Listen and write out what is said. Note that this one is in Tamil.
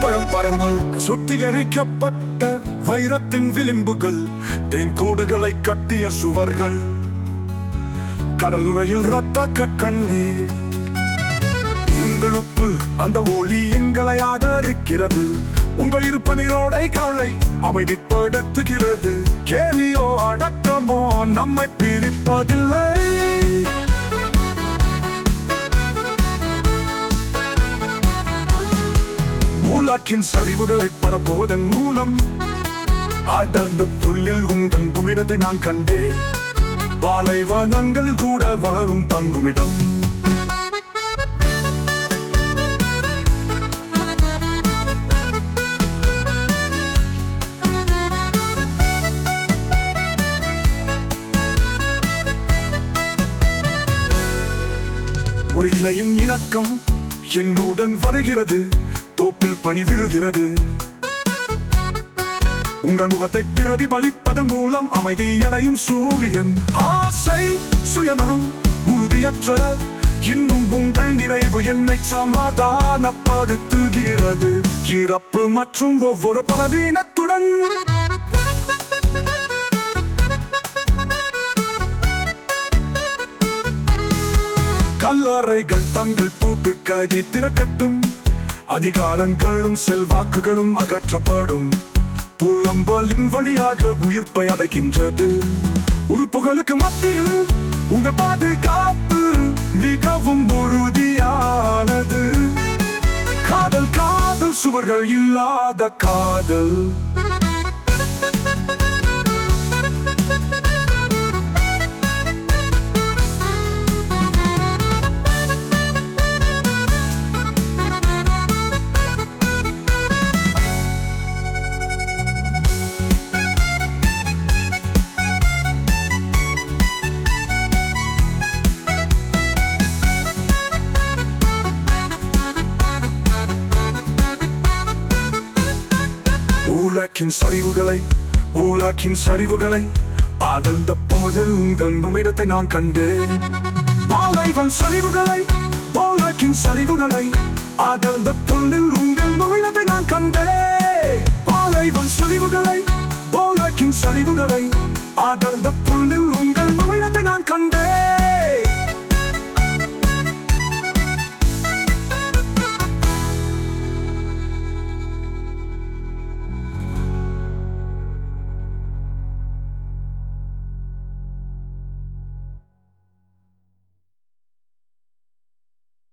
பழம் பரமல் சுத்திகரிக்கப்பட்ட வைரத்தின் விளிம்புகள் தேன் கூடுகளை கட்டிய சுவர்கள் கடலுறையில் ரத்த கண்ணீர் உங்களுக்கு அந்த ஒளி எங்களை ஆதரிக்கிறது உங்கள் இருப்பு நீரோடை காலை அமைதிப்படுத்துகிறது. கேலியோ அடக்கமோ நம்மை பிரிப்பதில்லை. காற்றின் சரிவுகளை பரப்புவதன் மூலம் அடர்ந்த புல்லில் உங்கள் குமிடத்தை நான் கண்டேன். பாலைவனங்கள் கூட வளரும் தங்குமிடம். ஒரு இலையின் இணக்கம் என்னுடன் வருகிறது. தோப்பில் பணி விழுகிறது. உங்கள் முகத்தை பிரதிபலிப்பதன் மூலம் அமைதி எனையும் சூரியன். ஆசை சுயநலம் உறுதியற்ற இன்னும் உங்கள் நிறைவு என்னை சமாதானப்படுத்துகிறது. இறப்பு மற்றும் ஒவ்வொரு பலவீனத்துடன். கல்லறைகள் தங்கள் பூட்டு கதி திறக்கட்டும் அதிகாரங்களும் செல்வாக்குகளும் அகற்றப்படும். புலம்பலின் வழியாக உயிர்ப்பை அடைக்கின்றது. உறுப்புகளுக்கு மத்தியில் உங்க பாதுகாப்பு மிகவும் உறுதியானது. காதல் காதல் சுவர்கள் இல்லாத காதல். உலகின் சரிவுகளை உலகின் சரிவுகளை ஆழ்ந்த போது உங்கள் நம்மிடத்தை நான் கண்டேன். பாலைவன் சரிவுகளை உலகின் சரிவுகளை ஆழ்ந்த பொருளில் உங்கள் நம்மிடத்தை நான் கண்டேன். பாலைவன் சரிவுகளை உலகின் சரிவுகளை ஆழ்ந்த பொருளில் உங்கள்